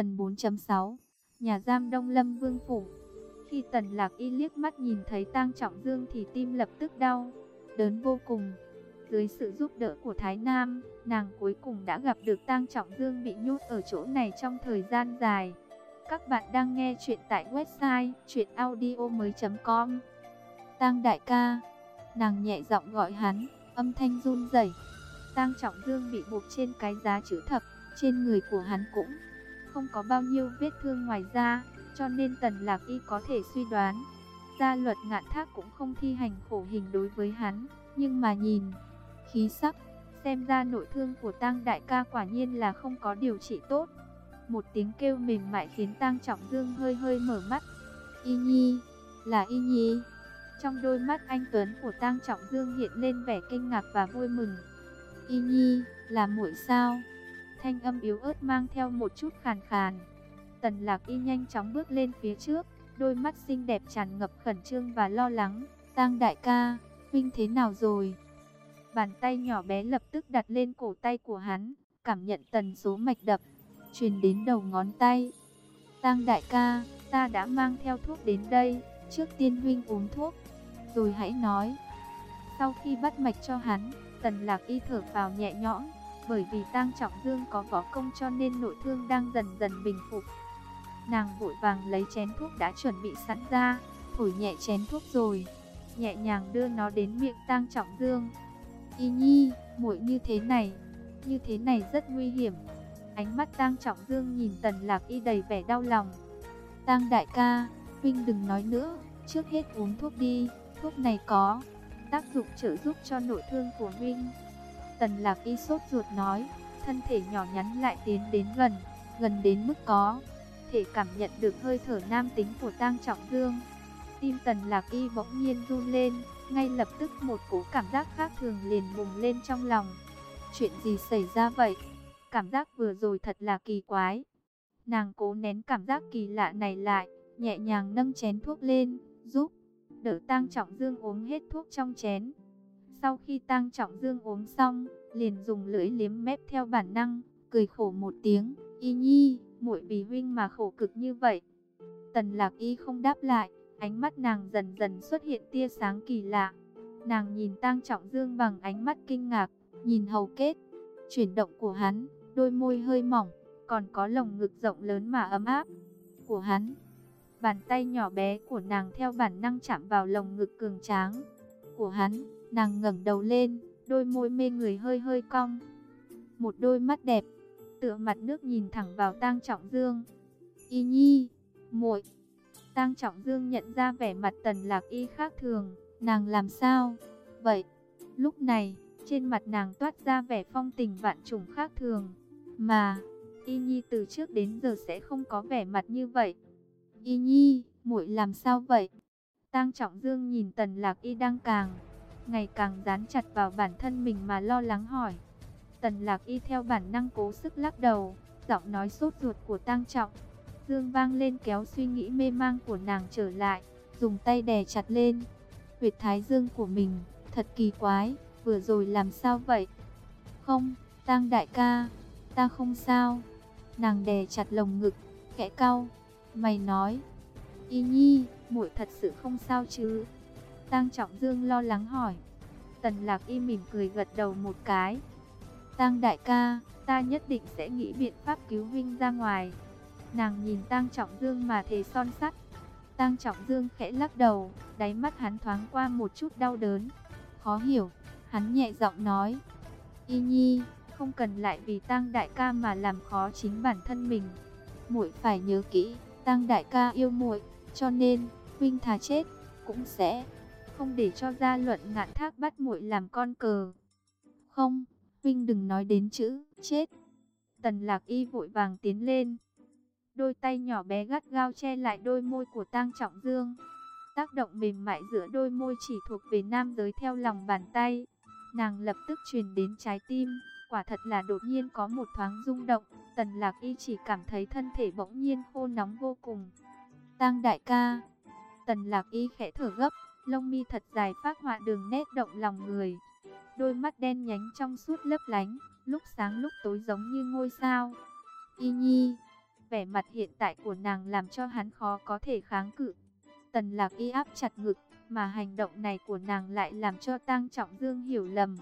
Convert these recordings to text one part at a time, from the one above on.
Phần 4.6 Nhà giam Đông Lâm Vương Phủ Khi Tần Lạc Y liếc mắt nhìn thấy tang Trọng Dương thì tim lập tức đau, đớn vô cùng. Dưới sự giúp đỡ của Thái Nam, nàng cuối cùng đã gặp được tang Trọng Dương bị nhốt ở chỗ này trong thời gian dài. Các bạn đang nghe chuyện tại website chuyenaudio.com Tang đại ca, nàng nhẹ giọng gọi hắn, âm thanh run rẩy. Tang Trọng Dương bị buộc trên cái giá chữ thập, trên người của hắn cũng không có bao nhiêu vết thương ngoài da, cho nên Tần Lạc Y có thể suy đoán, gia luật ngạn thác cũng không thi hành khổ hình đối với hắn, nhưng mà nhìn khí sắc, xem ra nội thương của tăng đại ca quả nhiên là không có điều trị tốt. Một tiếng kêu mềm mại khiến tăng Trọng Dương hơi hơi mở mắt. Y Nhi, là Y Nhi. Trong đôi mắt anh Tuấn của tăng Trọng Dương hiện lên vẻ kinh ngạc và vui mừng. Y Nhi, là muội sao? Thanh âm yếu ớt mang theo một chút khàn khàn. Tần Lạc Y nhanh chóng bước lên phía trước, đôi mắt xinh đẹp tràn ngập khẩn trương và lo lắng. Tang đại ca, huynh thế nào rồi? Bàn tay nhỏ bé lập tức đặt lên cổ tay của hắn, cảm nhận tần số mạch đập, truyền đến đầu ngón tay. Tang đại ca, ta đã mang theo thuốc đến đây, trước tiên huynh uống thuốc, rồi hãy nói. Sau khi bắt mạch cho hắn, tần lạc y thở vào nhẹ nhõm, bởi vì Tang Trọng Dương có võ công cho nên nội thương đang dần dần bình phục. Nàng vội vàng lấy chén thuốc đã chuẩn bị sẵn ra, thổi nhẹ chén thuốc rồi, nhẹ nhàng đưa nó đến miệng Tang Trọng Dương. Y Nhi, muội như thế này, như thế này rất nguy hiểm. Ánh mắt Tang Trọng Dương nhìn Tần Lạc Y đầy vẻ đau lòng. Tang đại ca, huynh đừng nói nữa, trước hết uống thuốc đi, thuốc này có tác dụng trợ giúp cho nội thương của huynh. Tần Lạc Y sốt ruột nói, thân thể nhỏ nhắn lại tiến đến gần, gần đến mức có thể cảm nhận được hơi thở nam tính của Tang Trọng Dương. Tim Tần Lạc Y bỗng nhiên run lên, ngay lập tức một cú cảm giác khác thường liền bùng lên trong lòng. Chuyện gì xảy ra vậy? Cảm giác vừa rồi thật là kỳ quái. Nàng cố nén cảm giác kỳ lạ này lại, nhẹ nhàng nâng chén thuốc lên, giúp đỡ Tang Trọng Dương uống hết thuốc trong chén. Sau khi Tang Trọng Dương uống xong, liền dùng lưỡi liếm mép theo bản năng, cười khổ một tiếng, "Y Nhi, muội vì huynh mà khổ cực như vậy." Tần Lạc Y không đáp lại, ánh mắt nàng dần dần xuất hiện tia sáng kỳ lạ. Nàng nhìn Tang Trọng Dương bằng ánh mắt kinh ngạc, nhìn hầu kết, chuyển động của hắn, đôi môi hơi mỏng, còn có lồng ngực rộng lớn mà ấm áp của hắn. Bàn tay nhỏ bé của nàng theo bản năng chạm vào lồng ngực cường tráng của hắn, nàng ngẩng đầu lên, đôi môi mê người hơi hơi cong. Một đôi mắt đẹp, tựa mặt nước nhìn thẳng vào Tang Trọng Dương. "Y Nhi, muội." Tang Trọng Dương nhận ra vẻ mặt Tần Lạc Y khác thường, nàng làm sao? Vậy, lúc này, trên mặt nàng toát ra vẻ phong tình vạn trùng khác thường, mà Y Nhi từ trước đến giờ sẽ không có vẻ mặt như vậy. "Y Nhi, muội làm sao vậy?" Tang Trọng Dương nhìn Tần Lạc Y đang càng ngày càng dán chặt vào bản thân mình mà lo lắng hỏi. Tần Lạc Y theo bản năng cố sức lắc đầu, giọng nói sốt ruột của Tang Trọng. Dương vang lên kéo suy nghĩ mê mang của nàng trở lại, dùng tay đè chặt lên. Huyệt thái dương của mình, thật kỳ quái, vừa rồi làm sao vậy? Không, Tang đại ca, ta không sao. Nàng đè chặt lồng ngực, khẽ cau, mày nói. Y Nhi, muội thật sự không sao chứ? Tang Trọng Dương lo lắng hỏi. Tần Lạc Y mỉm cười gật đầu một cái. Tang đại ca, ta nhất định sẽ nghĩ biện pháp cứu huynh ra ngoài. Nàng nhìn Tang Trọng Dương mà thề son sắt. Tang Trọng Dương khẽ lắc đầu, đáy mắt hắn thoáng qua một chút đau đớn. Khó hiểu, hắn nhẹ giọng nói. Y Nhi, không cần lại vì Tang đại ca mà làm khó chính bản thân mình. Muội phải nhớ kỹ, Tang đại ca yêu muội, cho nên huynh thà chết cũng sẽ không để cho gia luận ngạn thác bắt muội làm con cờ. Không, Vinh đừng nói đến chữ chết. Tần lạc y vội vàng tiến lên. Đôi tay nhỏ bé gắt gao che lại đôi môi của tang trọng dương. Tác động mềm mại giữa đôi môi chỉ thuộc về nam giới theo lòng bàn tay. Nàng lập tức truyền đến trái tim. Quả thật là đột nhiên có một thoáng rung động. Tần lạc y chỉ cảm thấy thân thể bỗng nhiên khô nóng vô cùng. Tang đại ca. Tần lạc y khẽ thở gấp lông mi thật dài phát họa đường nét động lòng người. Đôi mắt đen nhánh trong suốt lấp lánh, lúc sáng lúc tối giống như ngôi sao. Y Nhi, Vẻ mặt hiện tại của nàng làm cho hắn khó có thể kháng cự. Tần lạc y áp chặt ngực, mà hành động này của nàng lại làm cho tang trọng dương hiểu lầm.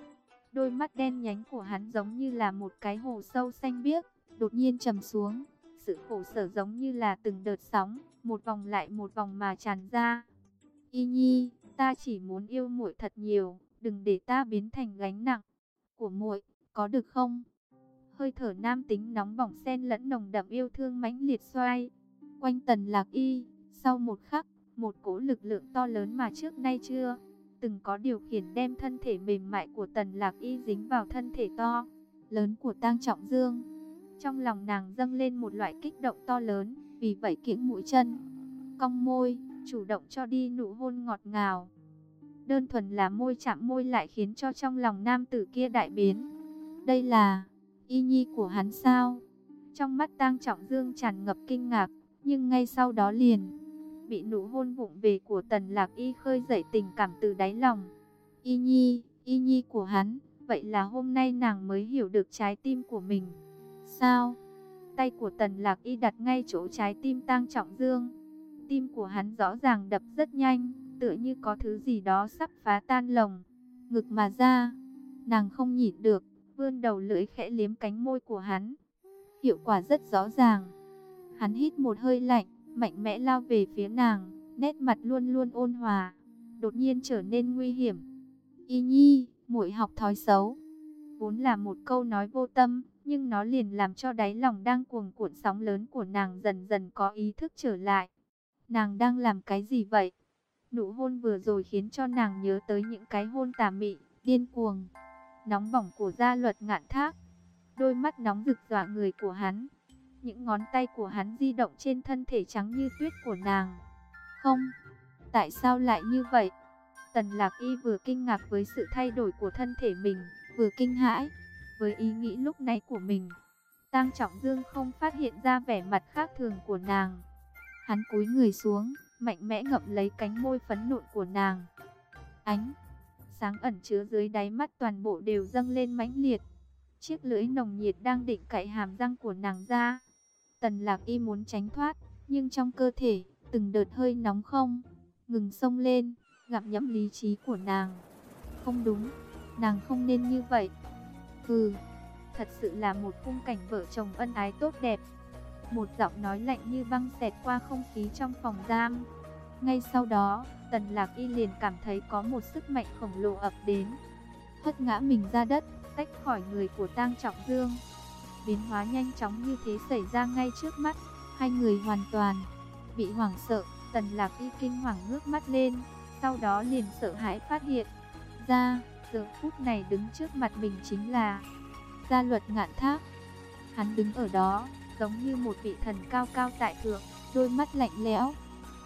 Đôi mắt đen nhánh của hắn giống như là một cái hồ sâu xanh biếc, đột nhiên trầm xuống. Sự khổ sở giống như là từng đợt sóng, một vòng lại một vòng mà tràn ra. Y nhi, ta chỉ muốn yêu muội thật nhiều, đừng để ta biến thành gánh nặng của muội, có được không? Hơi thở nam tính nóng bỏng xen lẫn nồng đậm yêu thương mãnh liệt xoay quanh Tần Lạc Y, sau một khắc, một cỗ lực lượng to lớn mà trước nay chưa từng có điều khiển đem thân thể mềm mại của Tần Lạc Y dính vào thân thể to lớn của Tang Trọng Dương. Trong lòng nàng dâng lên một loại kích động to lớn, vì vậy kiễng mũi chân, cong môi, chủ động cho đi nụ hôn ngọt ngào. Đơn thuần là môi chạm môi lại khiến cho trong lòng nam tử kia đại biến. Đây là y nhi của hắn sao? Trong mắt tang trọng dương tràn ngập kinh ngạc, nhưng ngay sau đó liền bị nụ hôn vụng về của tần lạc y khơi dậy tình cảm từ đáy lòng. Y nhi, y nhi của hắn, vậy là hôm nay nàng mới hiểu được trái tim của mình. Sao? Tay của tần lạc y đặt ngay chỗ trái tim tang trọng dương. Tim của hắn rõ ràng đập rất nhanh, tựa như có thứ gì đó sắp phá tan lồng. Ngực mà ra, nàng không nhịn được, vươn đầu lưỡi khẽ liếm cánh môi của hắn. Hiệu quả rất rõ ràng. Hắn hít một hơi lạnh, mạnh mẽ lao về phía nàng, nét mặt luôn luôn ôn hòa, đột nhiên trở nên nguy hiểm. Y nhi, muội học thói xấu. Vốn là một câu nói vô tâm, nhưng nó liền làm cho đáy lòng đang cuồng cuộn sóng lớn của nàng dần dần có ý thức trở lại. Nàng đang làm cái gì vậy? Nụ hôn vừa rồi khiến cho nàng nhớ tới những cái hôn tà mị, điên cuồng, nóng bỏng của gia luật ngạn thác. Đôi mắt nóng rực dọa người của hắn. Những ngón tay của hắn di động trên thân thể trắng như tuyết của nàng. Không, tại sao lại như vậy? Tần lạc y vừa kinh ngạc với sự thay đổi của thân thể mình, vừa kinh hãi với ý nghĩ lúc này của mình. Tang Trọng Dương không phát hiện ra vẻ mặt khác thường của nàng. Hắn cúi người xuống, mạnh mẽ ngậm lấy cánh môi phấn nộn của nàng. Ánh sáng ẩn chứa dưới đáy mắt toàn bộ đều dâng lên mãnh liệt. Chiếc lưỡi nồng nhiệt đang định cạy hàm răng của nàng ra. Tần lạc y muốn tránh thoát, nhưng trong cơ thể, từng đợt hơi nóng không, ngừng sông lên, gặm nhẫm lý trí của nàng. Không đúng, nàng không nên như vậy. Ừ, thật sự là một khung cảnh vợ chồng ân ái tốt đẹp. Một giọng nói lạnh như băng xẹt qua không khí trong phòng giam. Ngay sau đó, Tần Lạc Y liền cảm thấy có một sức mạnh khổng lồ ập đến. Hất ngã mình ra đất, tách khỏi người của Tang Trọng Dương. Biến hóa nhanh chóng như thế xảy ra ngay trước mắt, hai người hoàn toàn bị hoảng sợ, Tần Lạc Y kinh hoàng ngước mắt lên, sau đó liền sợ hãi phát hiện ra, giờ phút này đứng trước mặt mình chính là Gia Luật Ngạn Thác. Hắn đứng ở đó, giống như một vị thần cao cao tại thượng, đôi mắt lạnh lẽo,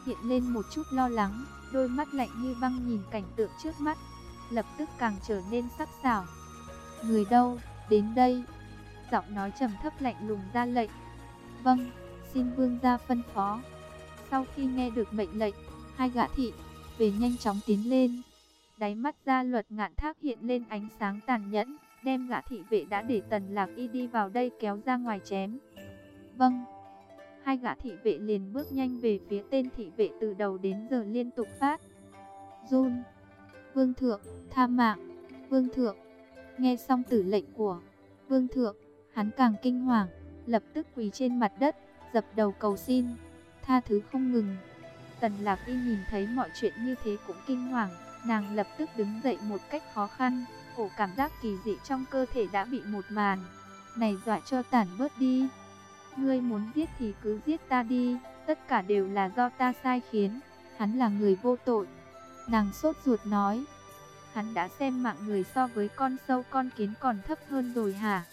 hiện lên một chút lo lắng, đôi mắt lạnh như băng nhìn cảnh tượng trước mắt, lập tức càng trở nên sắc sảo. Người đâu, đến đây. Giọng nói trầm thấp lạnh lùng ra lệnh. Vâng, xin vương gia phân phó. Sau khi nghe được mệnh lệnh, hai gã thị về nhanh chóng tiến lên. Đáy mắt gia luật ngạn thác hiện lên ánh sáng tàn nhẫn, đem gã thị vệ đã để tần lạc y đi vào đây kéo ra ngoài chém. Vâng. Hai gã thị vệ liền bước nhanh về phía tên thị vệ từ đầu đến giờ liên tục phát. Run. Vương thượng, tha mạng. Vương thượng. Nghe xong tử lệnh của Vương thượng, hắn càng kinh hoàng, lập tức quỳ trên mặt đất, dập đầu cầu xin, tha thứ không ngừng. Tần Lạc Y nhìn thấy mọi chuyện như thế cũng kinh hoàng, nàng lập tức đứng dậy một cách khó khăn, cổ cảm giác kỳ dị trong cơ thể đã bị một màn này dọa cho tản bớt đi. Ngươi muốn giết thì cứ giết ta đi, tất cả đều là do ta sai khiến, hắn là người vô tội. Nàng sốt ruột nói, hắn đã xem mạng người so với con sâu con kiến còn thấp hơn rồi hả?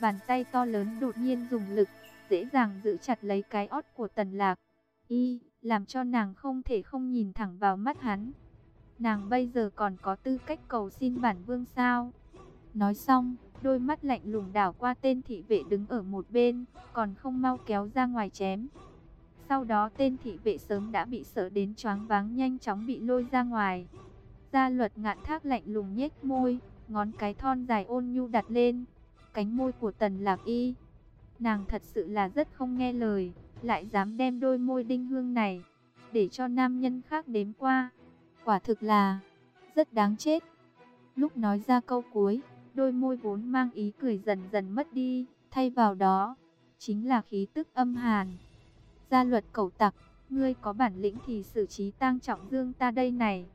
Bàn tay to lớn đột nhiên dùng lực, dễ dàng giữ chặt lấy cái ót của tần lạc. Y, làm cho nàng không thể không nhìn thẳng vào mắt hắn. Nàng bây giờ còn có tư cách cầu xin bản vương sao? Nói xong, đôi mắt lạnh lùng đảo qua tên thị vệ đứng ở một bên, còn không mau kéo ra ngoài chém. Sau đó tên thị vệ sớm đã bị sợ đến choáng váng nhanh chóng bị lôi ra ngoài. Gia luật ngạn thác lạnh lùng nhếch môi, ngón cái thon dài ôn nhu đặt lên, cánh môi của tần lạc y. Nàng thật sự là rất không nghe lời, lại dám đem đôi môi đinh hương này, để cho nam nhân khác đếm qua. Quả thực là rất đáng chết. Lúc nói ra câu cuối, đôi môi vốn mang ý cười dần dần mất đi, thay vào đó, chính là khí tức âm hàn. Gia luật cầu tặc, ngươi có bản lĩnh thì xử trí tang trọng dương ta đây này.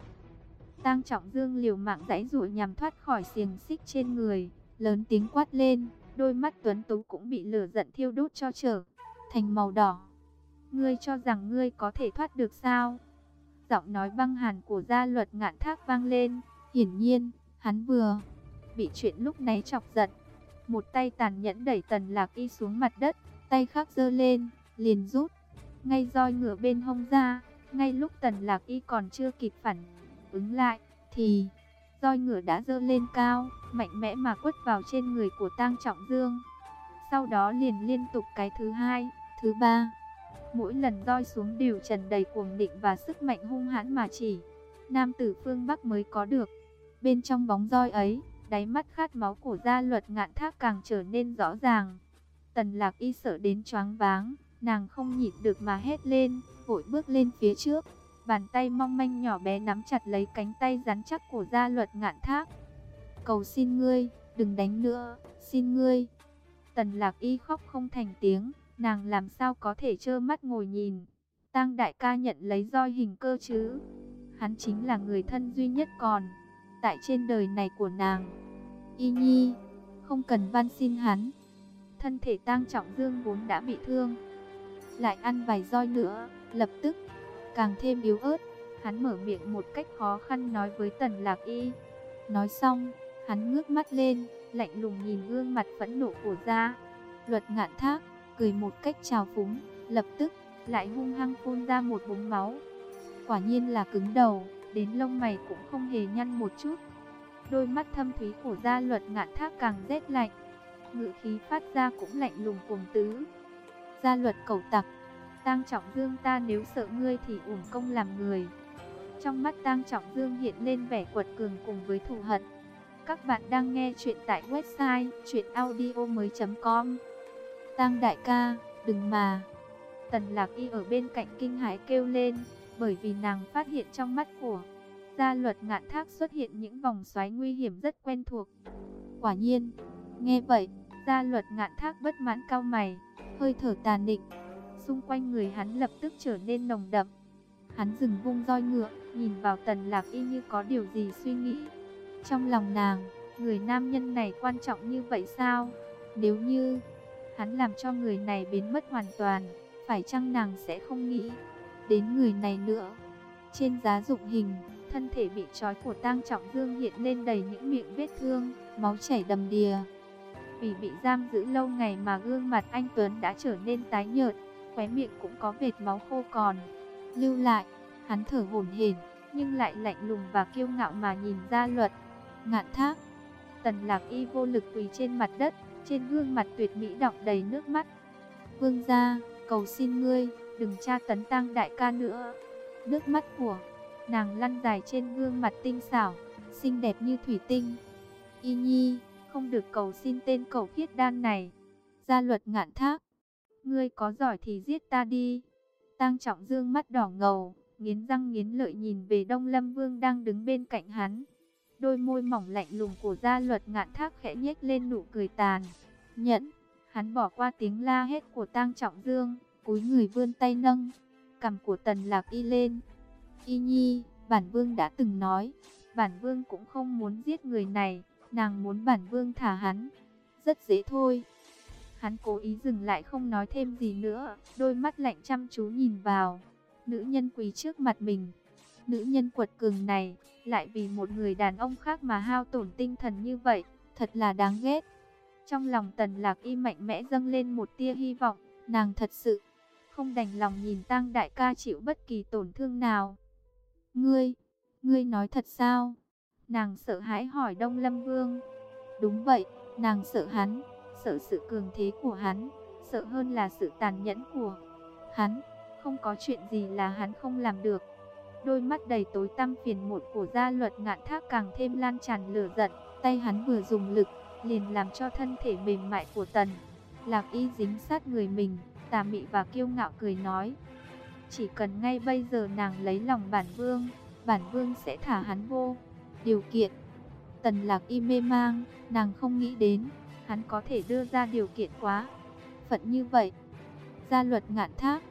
Tang trọng dương liều mạng giãy giụa nhằm thoát khỏi xiềng xích trên người, lớn tiếng quát lên, đôi mắt tuấn tú cũng bị lửa giận thiêu đốt cho trở thành màu đỏ. Ngươi cho rằng ngươi có thể thoát được sao? Giọng nói băng hàn của gia luật ngạn thác vang lên, hiển nhiên, hắn vừa bị chuyện lúc nãy chọc giận. Một tay tàn nhẫn đẩy tần lạc y xuống mặt đất, tay khác giơ lên, liền rút. Ngay roi ngựa bên hông ra, ngay lúc tần lạc y còn chưa kịp phản ứng lại, thì roi ngựa đã giơ lên cao, mạnh mẽ mà quất vào trên người của tang trọng dương. Sau đó liền liên tục cái thứ hai, thứ ba. Mỗi lần roi xuống đều trần đầy cuồng định và sức mạnh hung hãn mà chỉ. Nam tử phương Bắc mới có được. Bên trong bóng roi ấy, đáy mắt khát máu của gia luật ngạn thác càng trở nên rõ ràng. Tần lạc y sợ đến choáng váng, nàng không nhịn được mà hét lên, vội bước lên phía trước. Bàn tay mong manh nhỏ bé nắm chặt lấy cánh tay rắn chắc của gia luật ngạn thác. Cầu xin ngươi, đừng đánh nữa, xin ngươi. Tần lạc y khóc không thành tiếng, nàng làm sao có thể trơ mắt ngồi nhìn. tăng đại ca nhận lấy roi hình cơ chứ. Hắn chính là người thân duy nhất còn tại trên đời này của nàng. Y Nhi, không cần van xin hắn. Thân thể tang trọng dương vốn đã bị thương. Lại ăn vài roi nữa, lập tức, càng thêm yếu ớt. Hắn mở miệng một cách khó khăn nói với tần lạc y. Nói xong, hắn ngước mắt lên, lạnh lùng nhìn gương mặt phẫn nộ của gia. Luật ngạn thác, cười một cách trào phúng, lập tức, lại hung hăng phun ra một búng máu. Quả nhiên là cứng đầu đến lông mày cũng không hề nhăn một chút. Đôi mắt thâm thúy của gia luật ngạn thác càng rét lạnh, ngự khí phát ra cũng lạnh lùng cuồng tứ. Gia luật cầu tặc, tang trọng dương ta nếu sợ ngươi thì uổng công làm người. Trong mắt tang trọng dương hiện lên vẻ quật cường cùng với thù hận. Các bạn đang nghe chuyện tại website chuyenaudio.com Tang đại ca, đừng mà. Tần lạc y ở bên cạnh kinh hãi kêu lên bởi vì nàng phát hiện trong mắt của gia luật ngạn thác xuất hiện những vòng xoáy nguy hiểm rất quen thuộc. Quả nhiên, nghe vậy, gia luật ngạn thác bất mãn cao mày, hơi thở tàn định, xung quanh người hắn lập tức trở nên nồng đậm. Hắn dừng vung roi ngựa, nhìn vào tần lạc y như có điều gì suy nghĩ. Trong lòng nàng, người nam nhân này quan trọng như vậy sao? Nếu như hắn làm cho người này biến mất hoàn toàn, phải chăng nàng sẽ không nghĩ? Đến người này nữa. Trên giá dụng hình, thân thể bị trói của tang trọng dương hiện lên đầy những miệng vết thương, máu chảy đầm đìa. Vì bị giam giữ lâu ngày mà gương mặt anh Tuấn đã trở nên tái nhợt, khóe miệng cũng có vệt máu khô còn. Lưu lại, hắn thở hổn hển, nhưng lại lạnh lùng và kiêu ngạo mà nhìn ra luật. Ngạn thác, tần lạc y vô lực quỳ trên mặt đất, trên gương mặt tuyệt mỹ đọng đầy nước mắt. Vương gia, cầu xin ngươi, đừng tra tấn tăng đại ca nữa. Nước mắt của nàng lăn dài trên gương mặt tinh xảo, xinh đẹp như thủy tinh. Y nhi, không được cầu xin tên cầu khiết đan này. Gia luật ngạn thác, ngươi có giỏi thì giết ta đi. Tăng trọng dương mắt đỏ ngầu, nghiến răng nghiến lợi nhìn về Đông Lâm Vương đang đứng bên cạnh hắn. Đôi môi mỏng lạnh lùng của gia luật ngạn thác khẽ nhếch lên nụ cười tàn. Nhẫn, hắn bỏ qua tiếng la hét của Tăng Trọng Dương, cúi người vươn tay nâng, cầm của tần lạc y lên. Y nhi, bản vương đã từng nói, bản vương cũng không muốn giết người này, nàng muốn bản vương thả hắn. Rất dễ thôi. Hắn cố ý dừng lại không nói thêm gì nữa, đôi mắt lạnh chăm chú nhìn vào. Nữ nhân quỳ trước mặt mình. Nữ nhân quật cường này, lại vì một người đàn ông khác mà hao tổn tinh thần như vậy, thật là đáng ghét. Trong lòng tần lạc y mạnh mẽ dâng lên một tia hy vọng, nàng thật sự không đành lòng nhìn Tăng đại ca chịu bất kỳ tổn thương nào. Ngươi, ngươi nói thật sao? Nàng sợ hãi hỏi Đông Lâm Vương. Đúng vậy, nàng sợ hắn, sợ sự cường thế của hắn, sợ hơn là sự tàn nhẫn của hắn. Không có chuyện gì là hắn không làm được. Đôi mắt đầy tối tăm phiền muộn của gia luật ngạn thác càng thêm lan tràn lửa giận. Tay hắn vừa dùng lực, liền làm cho thân thể mềm mại của tần Lạc y dính sát người mình, tà mị và kiêu ngạo cười nói. Chỉ cần ngay bây giờ nàng lấy lòng bản vương, bản vương sẽ thả hắn vô. Điều kiện, tần lạc y mê mang, nàng không nghĩ đến, hắn có thể đưa ra điều kiện quá. Phận như vậy, gia luật ngạn thác,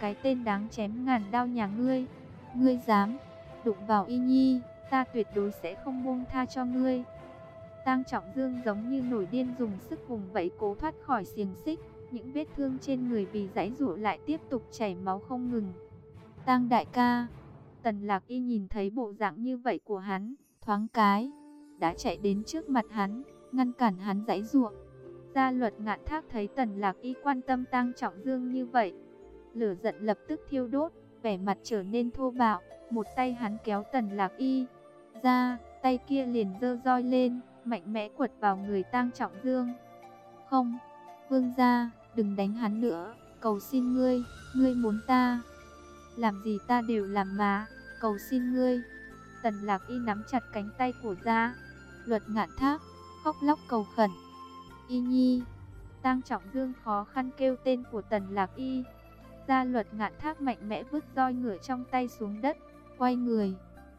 cái tên đáng chém ngàn đao nhà ngươi, ngươi dám đụng vào y nhi, ta tuyệt đối sẽ không buông tha cho ngươi. Tang Trọng Dương giống như nổi điên dùng sức vùng vẫy cố thoát khỏi xiềng xích, những vết thương trên người vì giãy giụa lại tiếp tục chảy máu không ngừng. Tang đại ca, Tần Lạc Y nhìn thấy bộ dạng như vậy của hắn, thoáng cái đã chạy đến trước mặt hắn, ngăn cản hắn giãy giụa. Gia Luật Ngạn Thác thấy Tần Lạc Y quan tâm Tang Trọng Dương như vậy, lửa giận lập tức thiêu đốt, vẻ mặt trở nên thô bạo, một tay hắn kéo Tần Lạc Y ra, tay kia liền giơ roi lên, mạnh mẽ quật vào người Tang Trọng Dương. "Không, vương gia, đừng đánh hắn nữa, cầu xin ngươi, ngươi muốn ta làm gì ta đều làm mà, cầu xin ngươi." Tần Lạc Y nắm chặt cánh tay của gia, Luật Ngạn Thác khóc lóc cầu khẩn. "Y Nhi." Tang Trọng Dương khó khăn kêu tên của Tần Lạc Y. Gia Luật Ngạn Thác mạnh mẽ vứt roi ngựa trong tay xuống đất, quay người,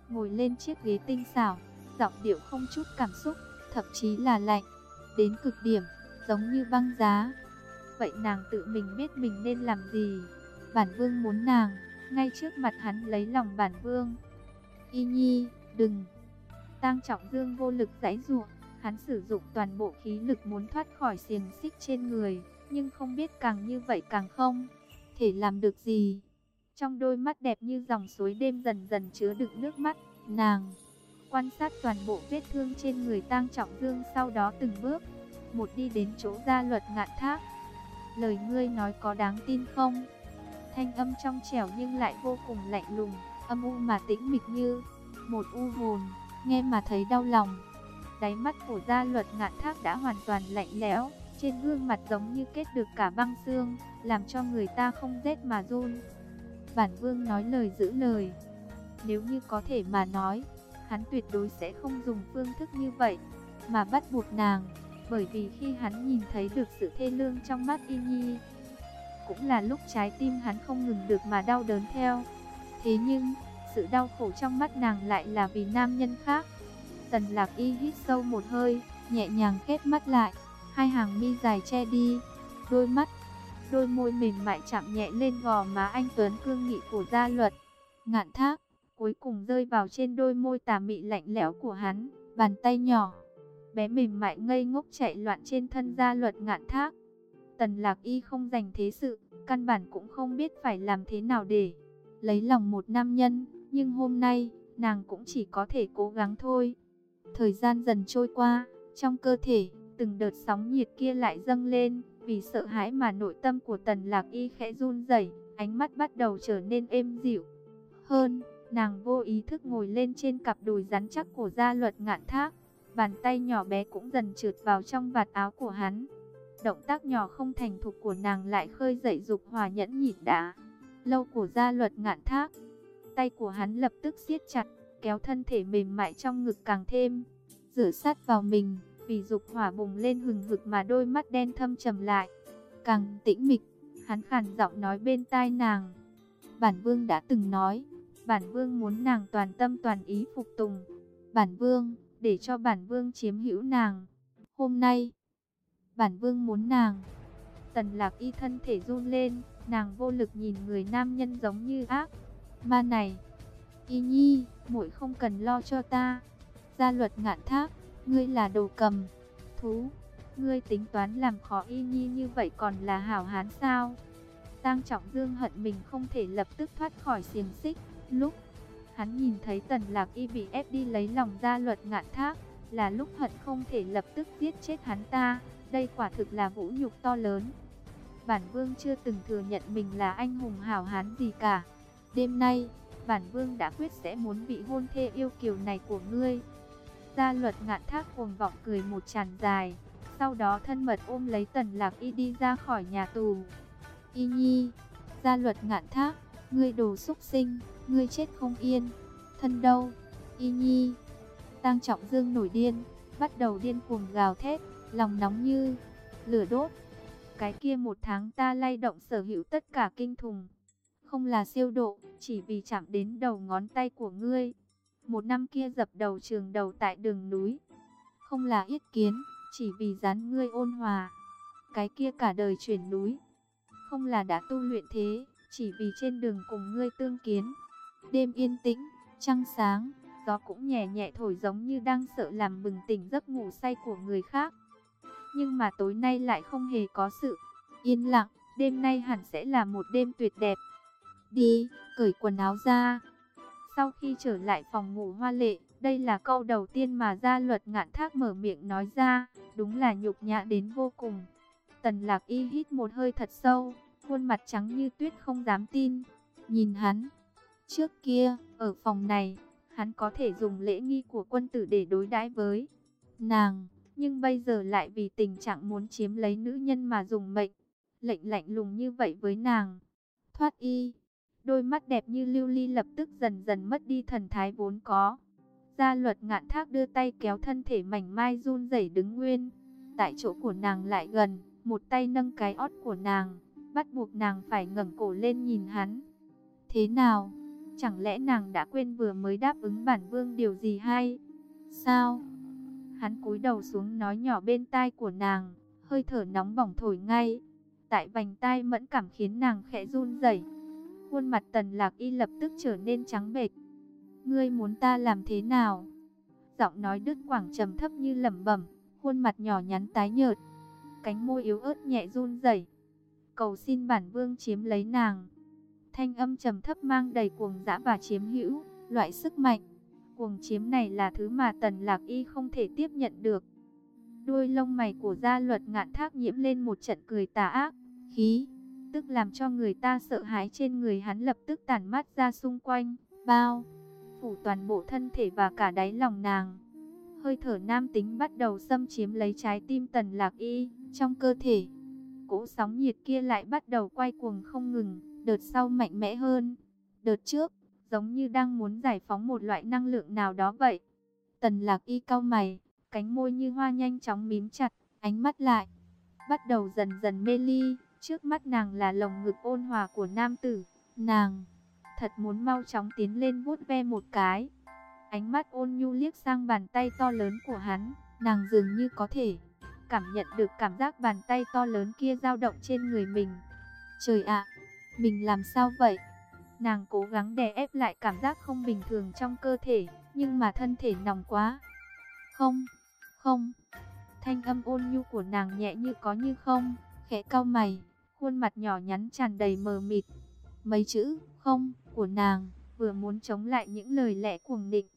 ngồi lên chiếc ghế tinh xảo, giọng điệu không chút cảm xúc, thậm chí là lạnh, đến cực điểm, giống như băng giá. Vậy nàng tự mình biết mình nên làm gì? Bản vương muốn nàng, ngay trước mặt hắn lấy lòng bản vương. Y nhi, đừng. Tang trọng dương vô lực giãy ruộng, hắn sử dụng toàn bộ khí lực muốn thoát khỏi xiềng xích trên người, nhưng không biết càng như vậy càng không thể làm được gì. Trong đôi mắt đẹp như dòng suối đêm dần dần chứa đựng nước mắt, nàng quan sát toàn bộ vết thương trên người tang trọng dương sau đó từng bước, một đi đến chỗ gia luật ngạn thác. Lời ngươi nói có đáng tin không? Thanh âm trong trẻo nhưng lại vô cùng lạnh lùng, âm u mà tĩnh mịch như một u hồn, nghe mà thấy đau lòng. Đáy mắt của gia luật ngạn thác đã hoàn toàn lạnh lẽo, trên gương mặt giống như kết được cả băng xương, làm cho người ta không rét mà run. Bản vương nói lời giữ lời. Nếu như có thể mà nói, hắn tuyệt đối sẽ không dùng phương thức như vậy, mà bắt buộc nàng, bởi vì khi hắn nhìn thấy được sự thê lương trong mắt Y Nhi, cũng là lúc trái tim hắn không ngừng được mà đau đớn theo. Thế nhưng, sự đau khổ trong mắt nàng lại là vì nam nhân khác. Tần lạc y hít sâu một hơi, nhẹ nhàng khép mắt lại, hai hàng mi dài che đi, đôi mắt, đôi môi mềm mại chạm nhẹ lên gò má anh Tuấn cương nghị của gia luật. Ngạn thác, cuối cùng rơi vào trên đôi môi tà mị lạnh lẽo của hắn, bàn tay nhỏ. Bé mềm mại ngây ngốc chạy loạn trên thân gia luật ngạn thác. Tần lạc y không dành thế sự, căn bản cũng không biết phải làm thế nào để lấy lòng một nam nhân, nhưng hôm nay, nàng cũng chỉ có thể cố gắng thôi. Thời gian dần trôi qua, trong cơ thể, từng đợt sóng nhiệt kia lại dâng lên, vì sợ hãi mà nội tâm của tần lạc y khẽ run rẩy ánh mắt bắt đầu trở nên êm dịu. Hơn, Nàng vô ý thức ngồi lên trên cặp đùi rắn chắc của gia luật ngạn thác. Bàn tay nhỏ bé cũng dần trượt vào trong vạt áo của hắn. Động tác nhỏ không thành thục của nàng lại khơi dậy dục hòa nhẫn nhịn đã. Lâu của gia luật ngạn thác. Tay của hắn lập tức siết chặt, kéo thân thể mềm mại trong ngực càng thêm. Rửa sát vào mình, vì dục hỏa bùng lên hừng hực mà đôi mắt đen thâm trầm lại. Càng tĩnh mịch, hắn khàn giọng nói bên tai nàng. Bản vương đã từng nói, Bản vương muốn nàng toàn tâm toàn ý phục tùng. Bản vương, để cho bản vương chiếm hữu nàng. Hôm nay, bản vương muốn nàng. Tần lạc y thân thể run lên, nàng vô lực nhìn người nam nhân giống như ác. Ma này, y nhi, muội không cần lo cho ta. Gia luật ngạn thác, ngươi là đồ cầm, thú. Ngươi tính toán làm khó y nhi như vậy còn là hảo hán sao? Tang trọng dương hận mình không thể lập tức thoát khỏi xiềng xích. Lúc hắn nhìn thấy tần lạc y bị ép đi lấy lòng gia luật ngạn thác, là lúc hận không thể lập tức giết chết hắn ta, đây quả thực là vũ nhục to lớn. Bản vương chưa từng thừa nhận mình là anh hùng hảo hán gì cả. Đêm nay, bản vương đã quyết sẽ muốn bị hôn thê yêu kiều này của ngươi. Gia luật ngạn thác cuồng vọng cười một tràn dài, sau đó thân mật ôm lấy tần lạc y đi ra khỏi nhà tù. Y nhi, gia luật ngạn thác, ngươi đồ xúc sinh ngươi chết không yên. Thân đâu? Y Nhi. Tang Trọng Dương nổi điên, bắt đầu điên cuồng gào thét, lòng nóng như lửa đốt. Cái kia một tháng ta lay động sở hữu tất cả kinh thùng. Không là siêu độ, chỉ vì chạm đến đầu ngón tay của ngươi. Một năm kia dập đầu trường đầu tại đường núi. Không là yết kiến, chỉ vì dán ngươi ôn hòa. Cái kia cả đời chuyển núi. Không là đã tu luyện thế, chỉ vì trên đường cùng ngươi tương kiến. Đêm yên tĩnh, trăng sáng, gió cũng nhẹ nhẹ thổi giống như đang sợ làm bừng tỉnh giấc ngủ say của người khác. Nhưng mà tối nay lại không hề có sự yên lặng, đêm nay hẳn sẽ là một đêm tuyệt đẹp. Đi, cởi quần áo ra. Sau khi trở lại phòng ngủ hoa lệ, đây là câu đầu tiên mà gia luật ngạn thác mở miệng nói ra, đúng là nhục nhã đến vô cùng. Tần lạc y hít một hơi thật sâu, khuôn mặt trắng như tuyết không dám tin. Nhìn hắn, trước kia, ở phòng này, hắn có thể dùng lễ nghi của quân tử để đối đãi với nàng, nhưng bây giờ lại vì tình trạng muốn chiếm lấy nữ nhân mà dùng mệnh, lệnh lạnh lùng như vậy với nàng. Thoát y, đôi mắt đẹp như lưu ly lập tức dần dần mất đi thần thái vốn có. Gia luật ngạn thác đưa tay kéo thân thể mảnh mai run rẩy đứng nguyên, tại chỗ của nàng lại gần, một tay nâng cái ót của nàng, bắt buộc nàng phải ngẩng cổ lên nhìn hắn. Thế nào? Chẳng lẽ nàng đã quên vừa mới đáp ứng bản vương điều gì hay? Sao? Hắn cúi đầu xuống nói nhỏ bên tai của nàng, hơi thở nóng bỏng thổi ngay. Tại vành tai mẫn cảm khiến nàng khẽ run rẩy. Khuôn mặt tần lạc y lập tức trở nên trắng bệch. Ngươi muốn ta làm thế nào? Giọng nói đứt quảng trầm thấp như lẩm bẩm, khuôn mặt nhỏ nhắn tái nhợt. Cánh môi yếu ớt nhẹ run rẩy. Cầu xin bản vương chiếm lấy nàng. Thanh âm trầm thấp mang đầy cuồng dã và chiếm hữu, loại sức mạnh. Cuồng chiếm này là thứ mà Tần Lạc Y không thể tiếp nhận được. Đuôi lông mày của gia luật ngạn thác nhiễm lên một trận cười tà ác, khí, tức làm cho người ta sợ hãi trên người hắn lập tức tản mát ra xung quanh, bao, phủ toàn bộ thân thể và cả đáy lòng nàng. Hơi thở nam tính bắt đầu xâm chiếm lấy trái tim Tần Lạc Y, trong cơ thể. Cỗ sóng nhiệt kia lại bắt đầu quay cuồng không ngừng đợt sau mạnh mẽ hơn. Đợt trước, giống như đang muốn giải phóng một loại năng lượng nào đó vậy. Tần lạc y cau mày, cánh môi như hoa nhanh chóng mím chặt, ánh mắt lại. Bắt đầu dần dần mê ly, trước mắt nàng là lồng ngực ôn hòa của nam tử. Nàng, thật muốn mau chóng tiến lên vuốt ve một cái. Ánh mắt ôn nhu liếc sang bàn tay to lớn của hắn, nàng dường như có thể cảm nhận được cảm giác bàn tay to lớn kia dao động trên người mình. Trời ạ, mình làm sao vậy? Nàng cố gắng đè ép lại cảm giác không bình thường trong cơ thể, nhưng mà thân thể nòng quá. Không, không. Thanh âm ôn nhu của nàng nhẹ như có như không, khẽ cau mày, khuôn mặt nhỏ nhắn tràn đầy mờ mịt. Mấy chữ không của nàng vừa muốn chống lại những lời lẽ cuồng định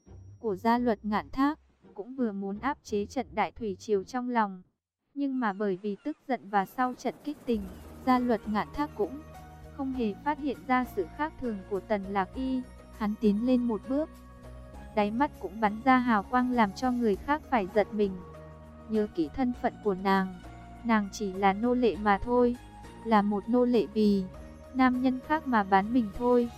của gia luật ngạn thác, cũng vừa muốn áp chế trận đại thủy triều trong lòng. Nhưng mà bởi vì tức giận và sau trận kích tình, gia luật ngạn thác cũng không hề phát hiện ra sự khác thường của Tần Lạc Y, hắn tiến lên một bước. Đáy mắt cũng bắn ra hào quang làm cho người khác phải giật mình. Nhớ kỹ thân phận của nàng, nàng chỉ là nô lệ mà thôi, là một nô lệ vì nam nhân khác mà bán mình thôi.